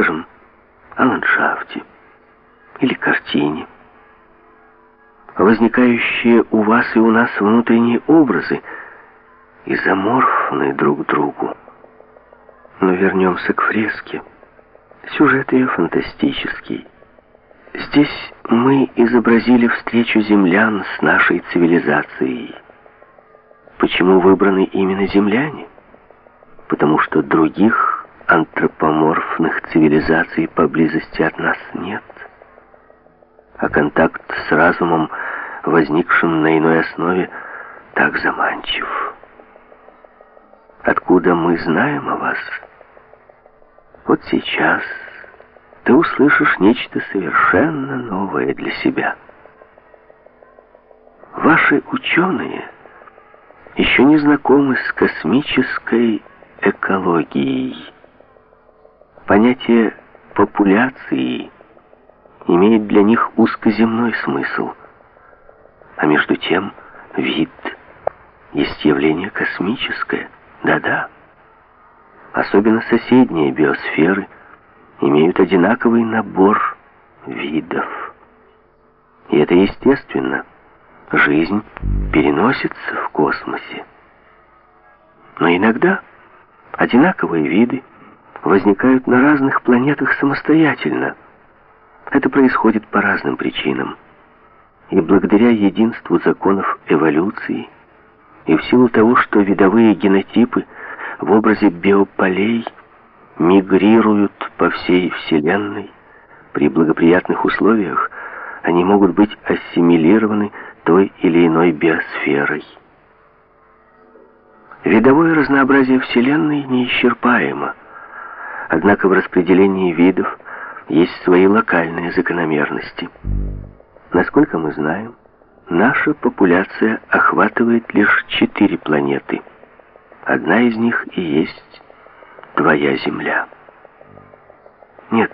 скажем, о ландшафте или картине. Возникающие у вас и у нас внутренние образы изоморфны друг другу. Но вернемся к фреске. Сюжет ее фантастический. Здесь мы изобразили встречу землян с нашей цивилизацией. Почему выбраны именно земляне? Потому что других антропоморфных цивилизаций поблизости от нас нет. А контакт с разумом, возникшим на иной основе, так заманчив. Откуда мы знаем о вас? Вот сейчас ты услышишь нечто совершенно новое для себя. Ваши ученые еще не знакомы с космической экологией. Понятие популяции имеет для них узкоземной смысл, а между тем вид есть явление космическое. Да-да. Особенно соседние биосферы имеют одинаковый набор видов. И это естественно. Жизнь переносится в космосе. Но иногда одинаковые виды возникают на разных планетах самостоятельно. Это происходит по разным причинам. И благодаря единству законов эволюции, и в силу того, что видовые генотипы в образе биополей мигрируют по всей Вселенной, при благоприятных условиях они могут быть ассимилированы той или иной биосферой. Видовое разнообразие Вселенной неисчерпаемо, однако в распределении видов есть свои локальные закономерности. Насколько мы знаем, наша популяция охватывает лишь четыре планеты. Одна из них и есть твоя Земля. Нет,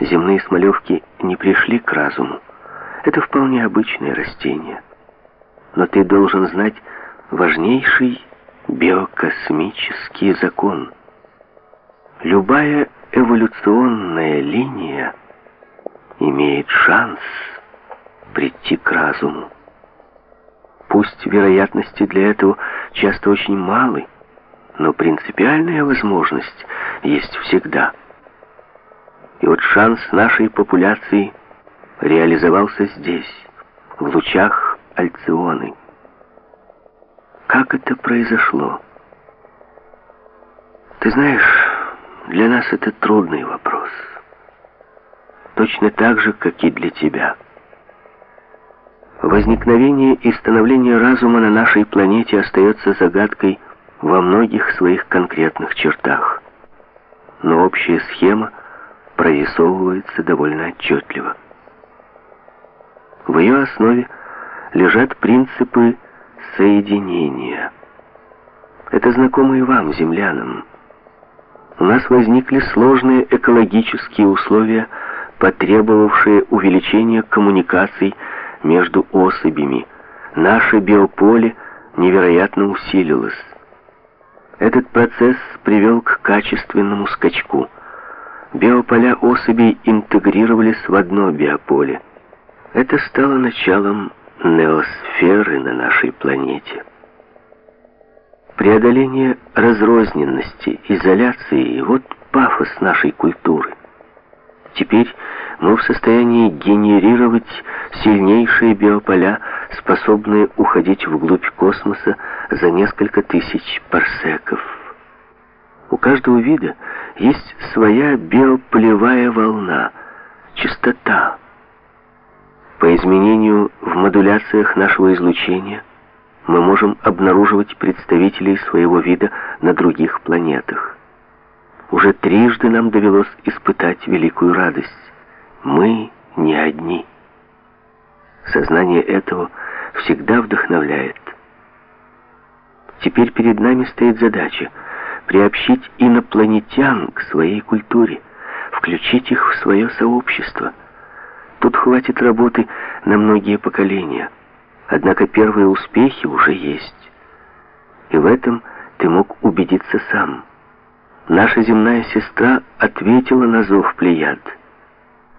земные смолевки не пришли к разуму. Это вполне обычное растение. Но ты должен знать важнейший биокосмический закон. Любая эволюционная линия имеет шанс прийти к разуму. Пусть вероятности для этого часто очень малы, но принципиальная возможность есть всегда. И вот шанс нашей популяции реализовался здесь, в лучах Альционы. Как это произошло? Ты знаешь, для нас это трудный вопрос. Точно так же, как и для тебя. Возникновение и становление разума на нашей планете остается загадкой во многих своих конкретных чертах. Но общая схема прорисовывается довольно отчетливо. В ее основе лежат принципы соединения. Это знакомо и вам, землянам. У нас возникли сложные экологические условия, потребовавшие увеличения коммуникаций между особями. Наше биополе невероятно усилилось. Этот процесс привел к качественному скачку. Биополя особей интегрировались в одно биополе. Это стало началом неосферы на нашей планете. Преодоление разрозненности, изоляции – вот пафос нашей культуры. Теперь мы в состоянии генерировать сильнейшие биополя, способные уходить вглубь космоса за несколько тысяч парсеков. У каждого вида есть своя биополевая волна, частота. По изменению в модуляциях нашего излучения мы можем обнаруживать представителей своего вида на других планетах. Уже трижды нам довелось испытать великую радость. Мы не одни. Сознание этого всегда вдохновляет. Теперь перед нами стоит задача приобщить инопланетян к своей культуре, включить их в свое сообщество. Тут хватит работы на многие поколения. Однако первые успехи уже есть. И в этом ты мог убедиться сам. наша земная сестра ответила на зов Плеяд.